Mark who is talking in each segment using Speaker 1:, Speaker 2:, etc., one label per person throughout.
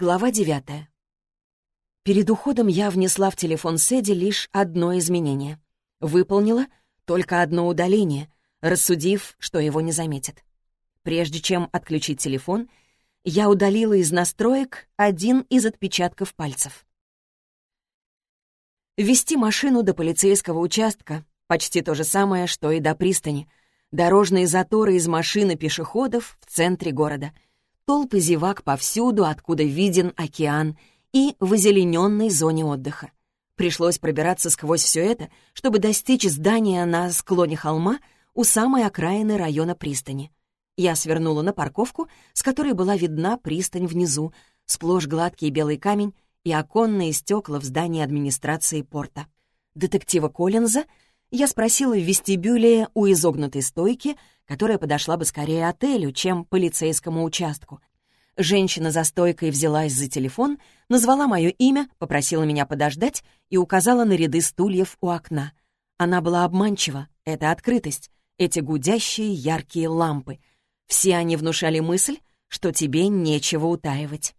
Speaker 1: Глава девятая. Перед уходом я внесла в телефон Сэдди лишь одно изменение. Выполнила только одно удаление, рассудив, что его не заметят. Прежде чем отключить телефон, я удалила из настроек один из отпечатков пальцев. Вести машину до полицейского участка — почти то же самое, что и до пристани. Дорожные заторы из машины пешеходов в центре города — толпы зевак повсюду, откуда виден океан, и в озелененной зоне отдыха. Пришлось пробираться сквозь все это, чтобы достичь здания на склоне холма у самой окраины района пристани. Я свернула на парковку, с которой была видна пристань внизу, сплошь гладкий белый камень и оконные стекла в здании администрации порта. Детектива Коллинза я спросила в вестибюле у изогнутой стойки, которая подошла бы скорее отелю, чем полицейскому участку. Женщина за стойкой взялась за телефон, назвала мое имя, попросила меня подождать и указала на ряды стульев у окна. Она была обманчива, это открытость, эти гудящие яркие лампы. Все они внушали мысль, что тебе нечего утаивать.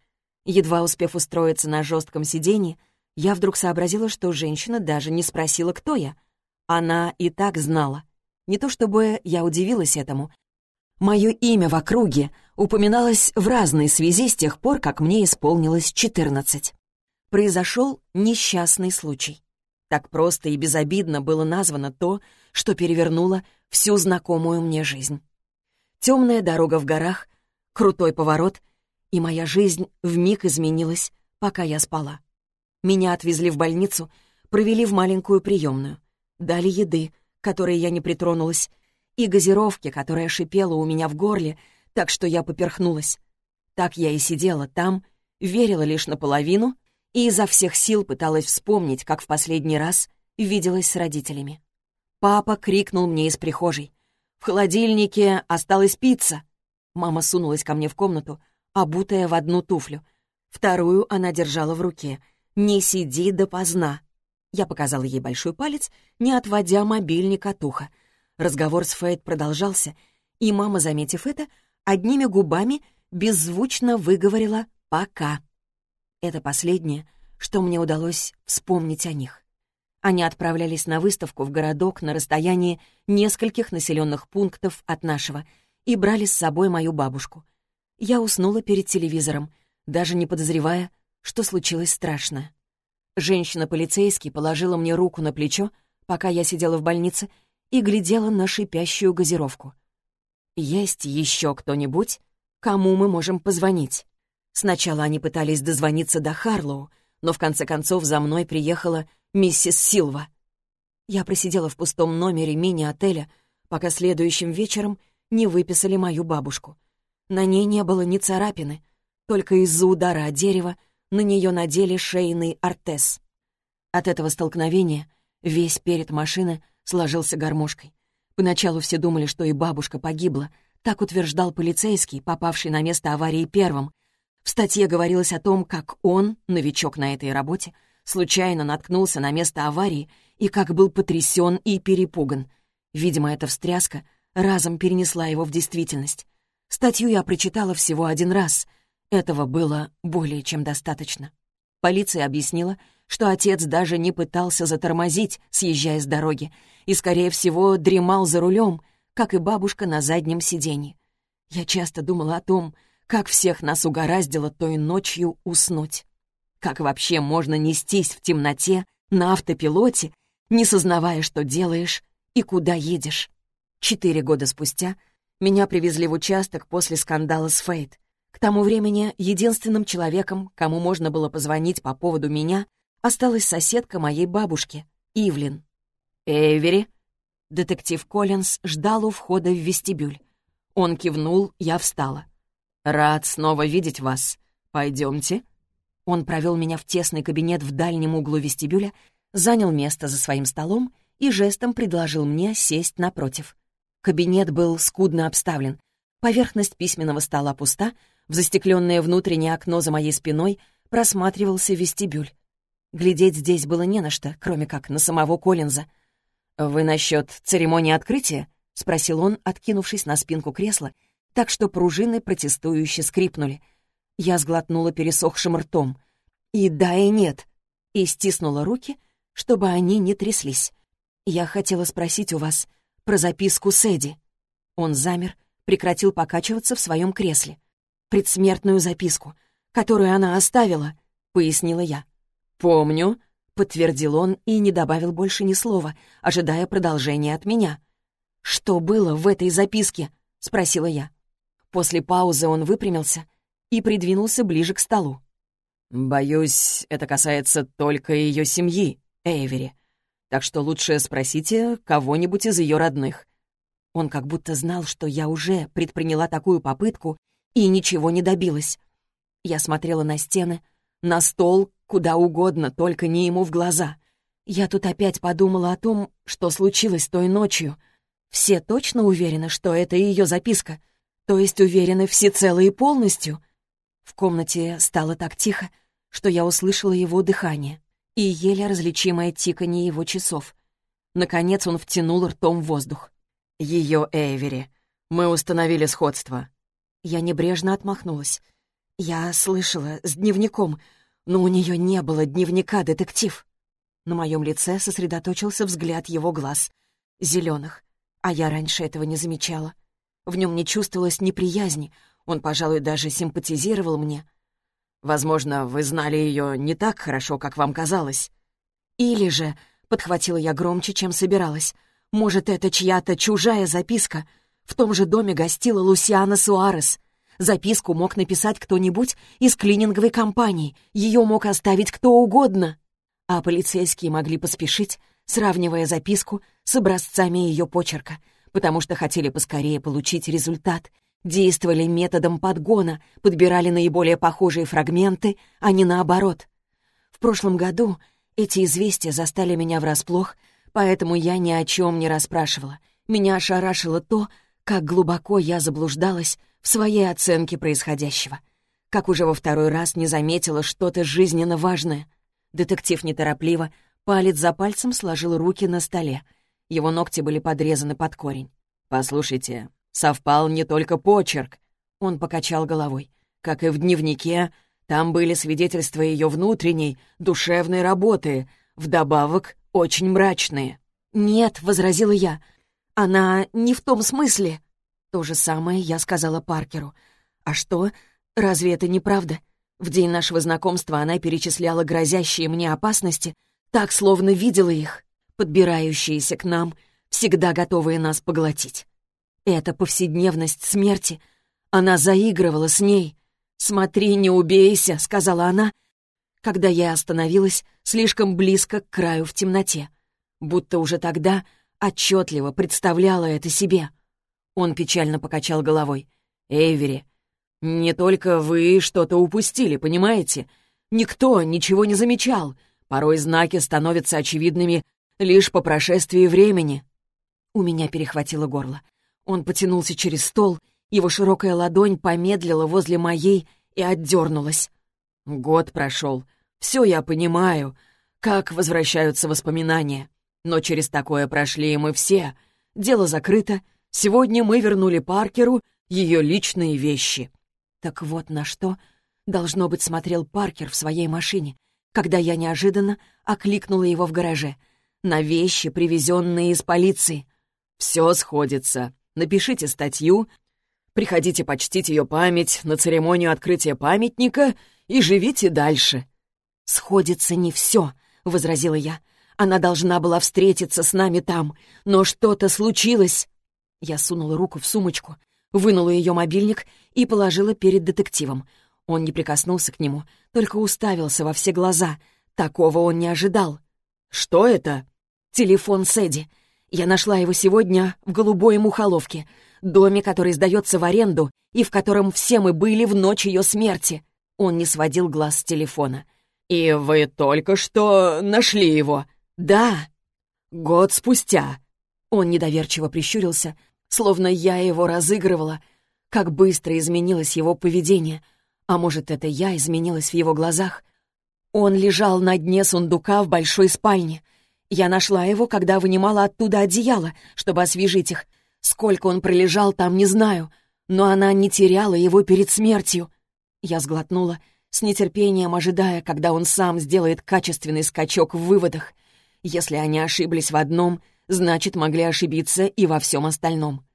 Speaker 1: Едва успев устроиться на жестком сиденье, я вдруг сообразила, что женщина даже не спросила, кто я. Она и так знала. Не то чтобы я удивилась этому. Мое имя в округе упоминалось в разной связи с тех пор, как мне исполнилось 14. Произошел несчастный случай. Так просто и безобидно было названо то, что перевернуло всю знакомую мне жизнь. Темная дорога в горах, крутой поворот, и моя жизнь вмиг изменилась, пока я спала. Меня отвезли в больницу, провели в маленькую приемную, дали еды, которой я не притронулась, и газировки, которая шипела у меня в горле, так что я поперхнулась. Так я и сидела там, верила лишь наполовину и изо всех сил пыталась вспомнить, как в последний раз виделась с родителями. Папа крикнул мне из прихожей. «В холодильнике осталась пицца!» Мама сунулась ко мне в комнату, обутая в одну туфлю. Вторую она держала в руке. «Не сиди допоздна!» Я показала ей большой палец, не отводя мобильник от уха. Разговор с Фейт продолжался, и мама, заметив это, одними губами беззвучно выговорила «пока». Это последнее, что мне удалось вспомнить о них. Они отправлялись на выставку в городок на расстоянии нескольких населенных пунктов от нашего и брали с собой мою бабушку. Я уснула перед телевизором, даже не подозревая, что случилось страшное. Женщина-полицейский положила мне руку на плечо, пока я сидела в больнице, и глядела на шипящую газировку. «Есть еще кто-нибудь, кому мы можем позвонить?» Сначала они пытались дозвониться до Харлоу, но в конце концов за мной приехала миссис Силва. Я просидела в пустом номере мини-отеля, пока следующим вечером не выписали мою бабушку. На ней не было ни царапины, только из-за удара от дерева на нее надели шейный ортез. От этого столкновения весь перед машины сложился гармошкой. Поначалу все думали, что и бабушка погибла. Так утверждал полицейский, попавший на место аварии первым. В статье говорилось о том, как он, новичок на этой работе, случайно наткнулся на место аварии и как был потрясен и перепуган. Видимо, эта встряска разом перенесла его в действительность. Статью я прочитала всего один раз — этого было более чем достаточно. Полиция объяснила, что отец даже не пытался затормозить, съезжая с дороги, и, скорее всего, дремал за рулем, как и бабушка на заднем сиденье. Я часто думала о том, как всех нас угораздило той ночью уснуть. Как вообще можно нестись в темноте, на автопилоте, не сознавая, что делаешь и куда едешь? Четыре года спустя меня привезли в участок после скандала с Фейт. К тому времени единственным человеком, кому можно было позвонить по поводу меня, осталась соседка моей бабушки, Ивлин. «Эйвери?» Детектив Коллинз ждал у входа в вестибюль. Он кивнул, я встала. «Рад снова видеть вас. Пойдемте». Он провел меня в тесный кабинет в дальнем углу вестибюля, занял место за своим столом и жестом предложил мне сесть напротив. Кабинет был скудно обставлен. Поверхность письменного стола пуста, в застекленное внутреннее окно за моей спиной просматривался вестибюль. Глядеть здесь было не на что, кроме как на самого Коллинза. «Вы насчет церемонии открытия?» — спросил он, откинувшись на спинку кресла, так что пружины протестующе скрипнули. Я сглотнула пересохшим ртом. И да, и нет. И стиснула руки, чтобы они не тряслись. Я хотела спросить у вас про записку с Эдди. Он замер, прекратил покачиваться в своем кресле. «Предсмертную записку, которую она оставила», — пояснила я. «Помню», — подтвердил он и не добавил больше ни слова, ожидая продолжения от меня. «Что было в этой записке?» — спросила я. После паузы он выпрямился и придвинулся ближе к столу. «Боюсь, это касается только ее семьи, Эйвери. Так что лучше спросите кого-нибудь из ее родных. Он как будто знал, что я уже предприняла такую попытку и ничего не добилась. Я смотрела на стены, на стол, куда угодно, только не ему в глаза. Я тут опять подумала о том, что случилось той ночью. Все точно уверены, что это ее записка? То есть уверены всецело и полностью? В комнате стало так тихо, что я услышала его дыхание и еле различимое тиканье его часов. Наконец он втянул ртом воздух. Ее Эйвери. Мы установили сходство». Я небрежно отмахнулась. Я слышала, с дневником, но у нее не было дневника, детектив. На моем лице сосредоточился взгляд его глаз, зеленых, а я раньше этого не замечала. В нем не чувствовалось неприязни, он, пожалуй, даже симпатизировал мне. Возможно, вы знали ее не так хорошо, как вам казалось. Или же, — подхватила я громче, чем собиралась, — может, это чья-то чужая записка? В том же доме гостила Лусиана Суарес. Записку мог написать кто-нибудь из клининговой компании. Ее мог оставить кто угодно. А полицейские могли поспешить, сравнивая записку с образцами ее почерка, потому что хотели поскорее получить результат. Действовали методом подгона, подбирали наиболее похожие фрагменты, а не наоборот. В прошлом году эти известия застали меня врасплох — поэтому я ни о чем не расспрашивала. Меня ошарашило то, как глубоко я заблуждалась в своей оценке происходящего. Как уже во второй раз не заметила что-то жизненно важное. Детектив неторопливо, палец за пальцем сложил руки на столе. Его ногти были подрезаны под корень. «Послушайте, совпал не только почерк». Он покачал головой. «Как и в дневнике, там были свидетельства ее внутренней, душевной работы, вдобавок очень мрачные». «Нет», — возразила я, — «она не в том смысле». То же самое я сказала Паркеру. «А что? Разве это не правда?» В день нашего знакомства она перечисляла грозящие мне опасности, так словно видела их, подбирающиеся к нам, всегда готовые нас поглотить. Это повседневность смерти. Она заигрывала с ней. «Смотри, не убейся», — сказала она, когда я остановилась слишком близко к краю в темноте, будто уже тогда отчетливо представляла это себе. Он печально покачал головой. «Эйвери, не только вы что-то упустили, понимаете? Никто ничего не замечал. Порой знаки становятся очевидными лишь по прошествии времени». У меня перехватило горло. Он потянулся через стол, его широкая ладонь помедлила возле моей и отдернулась. Год прошел. Все я понимаю, как возвращаются воспоминания. Но через такое прошли и мы все. Дело закрыто. Сегодня мы вернули Паркеру ее личные вещи. Так вот на что, должно быть, смотрел Паркер в своей машине, когда я неожиданно окликнула его в гараже. На вещи, привезенные из полиции. Все сходится. Напишите статью, приходите почтить ее память на церемонию открытия памятника и живите дальше. «Сходится не все», — возразила я. «Она должна была встретиться с нами там, но что-то случилось». Я сунула руку в сумочку, вынула ее мобильник и положила перед детективом. Он не прикоснулся к нему, только уставился во все глаза. Такого он не ожидал. «Что это?» «Телефон Сэдди. Я нашла его сегодня в голубой мухоловке, доме, который сдается в аренду и в котором все мы были в ночь ее смерти». Он не сводил глаз с телефона. «И вы только что нашли его?» «Да». «Год спустя». Он недоверчиво прищурился, словно я его разыгрывала. Как быстро изменилось его поведение. А может, это я изменилась в его глазах? Он лежал на дне сундука в большой спальне. Я нашла его, когда вынимала оттуда одеяло, чтобы освежить их. Сколько он пролежал там, не знаю, но она не теряла его перед смертью. Я сглотнула, с нетерпением ожидая, когда он сам сделает качественный скачок в выводах. Если они ошиблись в одном, значит, могли ошибиться и во всем остальном.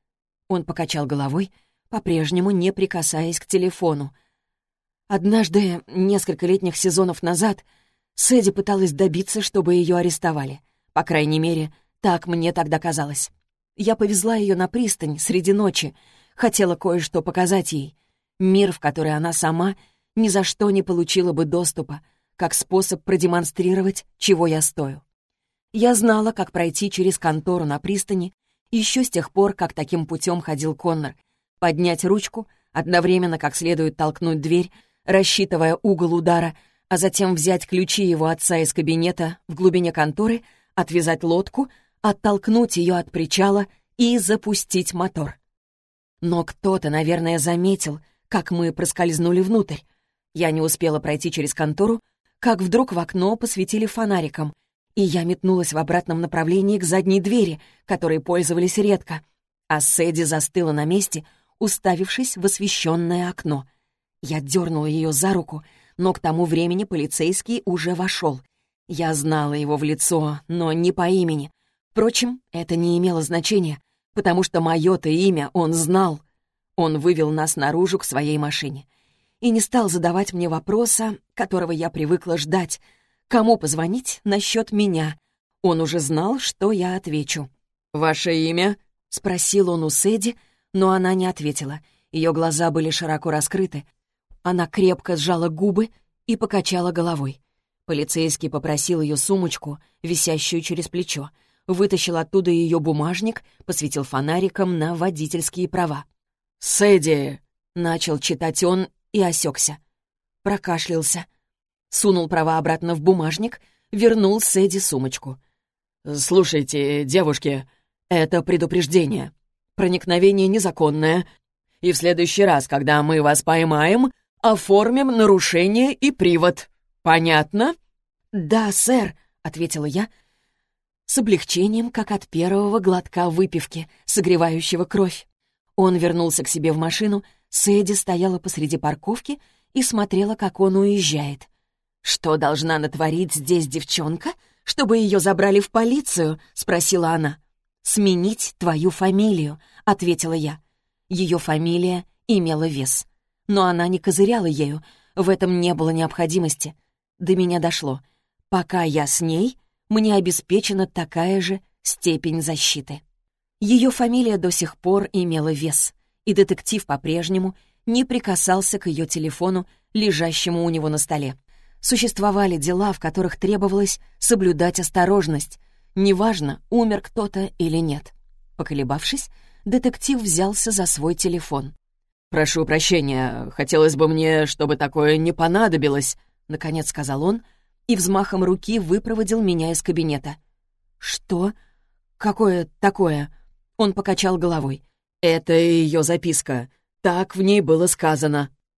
Speaker 1: Он покачал головой, по-прежнему не прикасаясь к телефону. Однажды, несколько летних сезонов назад, Сэдди пыталась добиться, чтобы ее арестовали. По крайней мере, так мне тогда казалось. Я повезла ее на пристань среди ночи, хотела кое-что показать ей. Мир, в который она сама ни за что не получила бы доступа, как способ продемонстрировать, чего я стою. Я знала, как пройти через контору на пристани, еще с тех пор, как таким путем ходил Коннор, поднять ручку, одновременно как следует толкнуть дверь, рассчитывая угол удара, а затем взять ключи его отца из кабинета в глубине конторы, отвязать лодку, оттолкнуть ее от причала и запустить мотор. Но кто-то, наверное, заметил, как мы проскользнули внутрь. Я не успела пройти через контору, как вдруг в окно посветили фонариком, и я метнулась в обратном направлении к задней двери, которой пользовались редко. А Сэдди застыла на месте, уставившись в освещенное окно — я дернула ее за руку, но к тому времени полицейский уже вошел. Я знала его в лицо, но не по имени. Впрочем, это не имело значения, потому что мое-то имя он знал. Он вывел нас наружу к своей машине и не стал задавать мне вопроса, которого я привыкла ждать. Кому позвонить насчет меня? Он уже знал, что я отвечу. «Ваше имя?» — спросил он у Сэдди, но она не ответила. Ее глаза были широко раскрыты, она крепко сжала губы и покачала головой. Полицейский попросил ее сумочку, висящую через плечо, вытащил оттуда ее бумажник, посветил фонариком на водительские права. «Сэдди!» — начал читать он и осекся. Прокашлялся. Сунул права обратно в бумажник, вернул Сэдди сумочку. «Слушайте, девушки, это предупреждение. Проникновение незаконное. И в следующий раз, когда мы вас поймаем, оформим нарушение и привод. Понятно?» «Да, сэр», — ответила я, с облегчением, как от первого глотка выпивки, согревающего кровь. Он вернулся к себе в машину, Сэдди стояла посреди парковки и смотрела, как он уезжает. «Что должна натворить здесь девчонка, чтобы ее забрали в полицию?» — спросила она. «Сменить твою фамилию», — ответила я. Ее фамилия имела вес но она не козыряла ею, в этом не было необходимости. До меня дошло. Пока я с ней, мне обеспечена такая же степень защиты. Ее фамилия до сих пор имела вес, и детектив по-прежнему не прикасался к ее телефону, лежащему у него на столе. Существовали дела, в которых требовалось соблюдать осторожность. Неважно, умер кто-то или нет. Поколебавшись, детектив взялся за свой телефон. «Прошу прощения, хотелось бы мне, чтобы такое не понадобилось», — наконец сказал он и взмахом руки выпроводил меня из кабинета. «Что? Какое такое?» Он покачал головой. «Это ее записка. Так в ней было сказано».